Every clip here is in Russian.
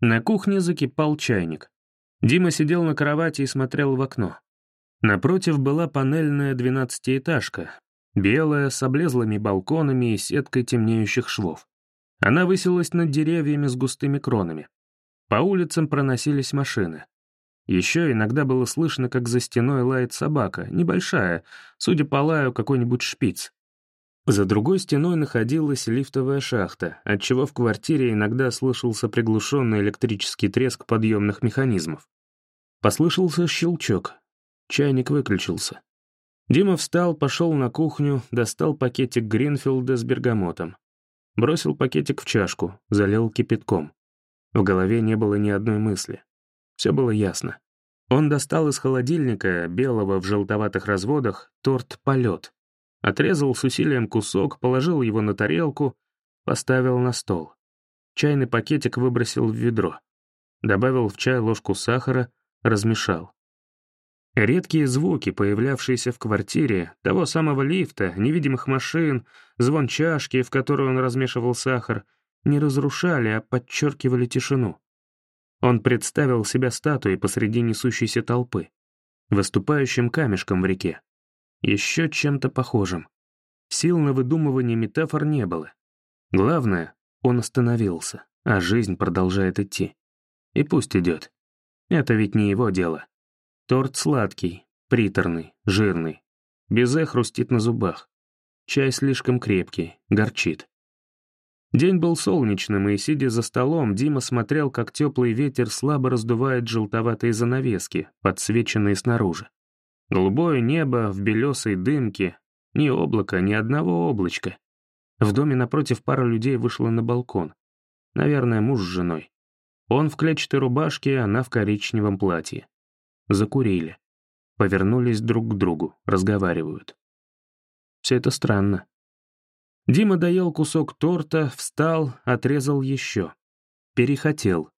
На кухне закипал чайник. Дима сидел на кровати и смотрел в окно. Напротив была панельная двенадцатиэтажка, белая, с облезлыми балконами и сеткой темнеющих швов. Она высилась над деревьями с густыми кронами. По улицам проносились машины. Еще иногда было слышно, как за стеной лает собака, небольшая, судя по лаю, какой-нибудь шпиц. За другой стеной находилась лифтовая шахта, отчего в квартире иногда слышался приглушенный электрический треск подъемных механизмов. Послышался щелчок. Чайник выключился. Дима встал, пошел на кухню, достал пакетик Гринфилда с бергамотом. Бросил пакетик в чашку, залил кипятком. В голове не было ни одной мысли. Все было ясно. Он достал из холодильника, белого в желтоватых разводах, торт «Полет». Отрезал с усилием кусок, положил его на тарелку, поставил на стол. Чайный пакетик выбросил в ведро. Добавил в чай ложку сахара, размешал. Редкие звуки, появлявшиеся в квартире, того самого лифта, невидимых машин, звон чашки, в которую он размешивал сахар, не разрушали, а подчеркивали тишину. Он представил себя статуей посреди несущейся толпы, выступающим камешком в реке. Еще чем-то похожим. Сил на выдумывание метафор не было. Главное, он остановился, а жизнь продолжает идти. И пусть идет. Это ведь не его дело. Торт сладкий, приторный, жирный. Безе хрустит на зубах. Чай слишком крепкий, горчит. День был солнечным, и, сидя за столом, Дима смотрел, как теплый ветер слабо раздувает желтоватые занавески, подсвеченные снаружи. Голубое небо в белесой дымке, ни облака, ни одного облачка. В доме напротив пара людей вышла на балкон. Наверное, муж с женой. Он в клетчатой рубашке, она в коричневом платье. Закурили. Повернулись друг к другу, разговаривают. Все это странно. Дима доел кусок торта, встал, отрезал еще. Перехотел.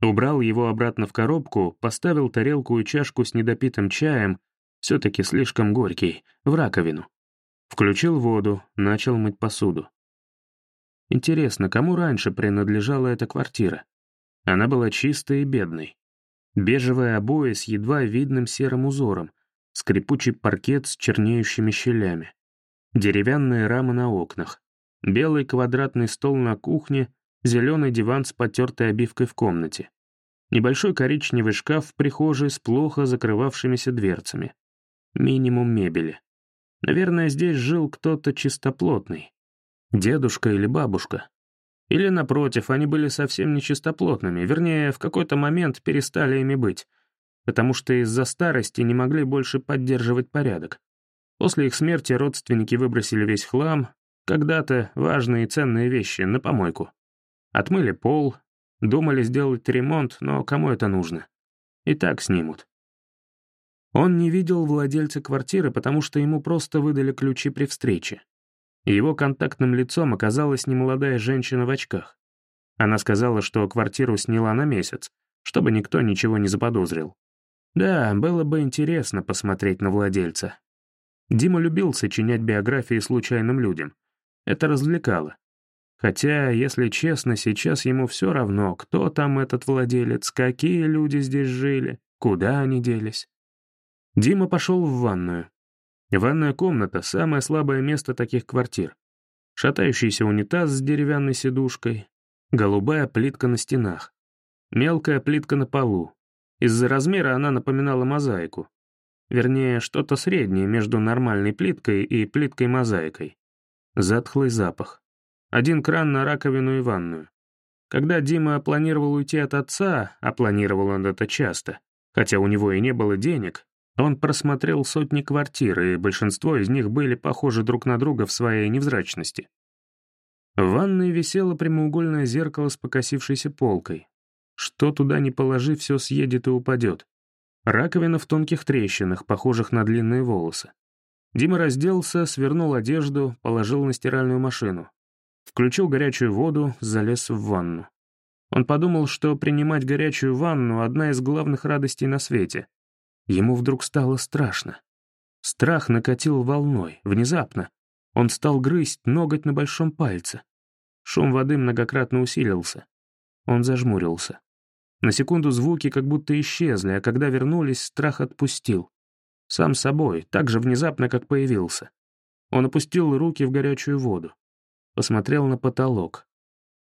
Убрал его обратно в коробку, поставил тарелку и чашку с недопитым чаем, все-таки слишком горький, в раковину. Включил воду, начал мыть посуду. Интересно, кому раньше принадлежала эта квартира? Она была чистой и бедной. Бежевые обои с едва видным серым узором, скрипучий паркет с чернеющими щелями деревянные рамы на окнах, белый квадратный стол на кухне, зеленый диван с потертой обивкой в комнате, небольшой коричневый шкаф в прихожей с плохо закрывавшимися дверцами, минимум мебели. Наверное, здесь жил кто-то чистоплотный. Дедушка или бабушка. Или, напротив, они были совсем не чистоплотными, вернее, в какой-то момент перестали ими быть, потому что из-за старости не могли больше поддерживать порядок. После их смерти родственники выбросили весь хлам, когда-то важные и ценные вещи, на помойку. Отмыли пол, думали сделать ремонт, но кому это нужно? И так снимут. Он не видел владельца квартиры, потому что ему просто выдали ключи при встрече. Его контактным лицом оказалась немолодая женщина в очках. Она сказала, что квартиру сняла на месяц, чтобы никто ничего не заподозрил. Да, было бы интересно посмотреть на владельца, Дима любил сочинять биографии случайным людям. Это развлекало. Хотя, если честно, сейчас ему все равно, кто там этот владелец, какие люди здесь жили, куда они делись. Дима пошел в ванную. Ванная комната — самое слабое место таких квартир. Шатающийся унитаз с деревянной сидушкой, голубая плитка на стенах, мелкая плитка на полу. Из-за размера она напоминала мозаику. Вернее, что-то среднее между нормальной плиткой и плиткой-мозаикой. Затхлый запах. Один кран на раковину и ванную. Когда Дима планировал уйти от отца, а планировал он это часто, хотя у него и не было денег, он просмотрел сотни квартир, и большинство из них были похожи друг на друга в своей невзрачности. В ванной висело прямоугольное зеркало с покосившейся полкой. Что туда ни положи, все съедет и упадет. Раковина в тонких трещинах, похожих на длинные волосы. Дима разделся, свернул одежду, положил на стиральную машину. Включил горячую воду, залез в ванну. Он подумал, что принимать горячую ванну — одна из главных радостей на свете. Ему вдруг стало страшно. Страх накатил волной, внезапно. Он стал грызть ноготь на большом пальце. Шум воды многократно усилился. Он зажмурился. На секунду звуки как будто исчезли, а когда вернулись, страх отпустил. Сам собой, так же внезапно, как появился. Он опустил руки в горячую воду. Посмотрел на потолок.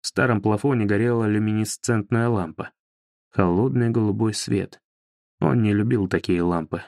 В старом плафоне горела люминесцентная лампа. Холодный голубой свет. Он не любил такие лампы.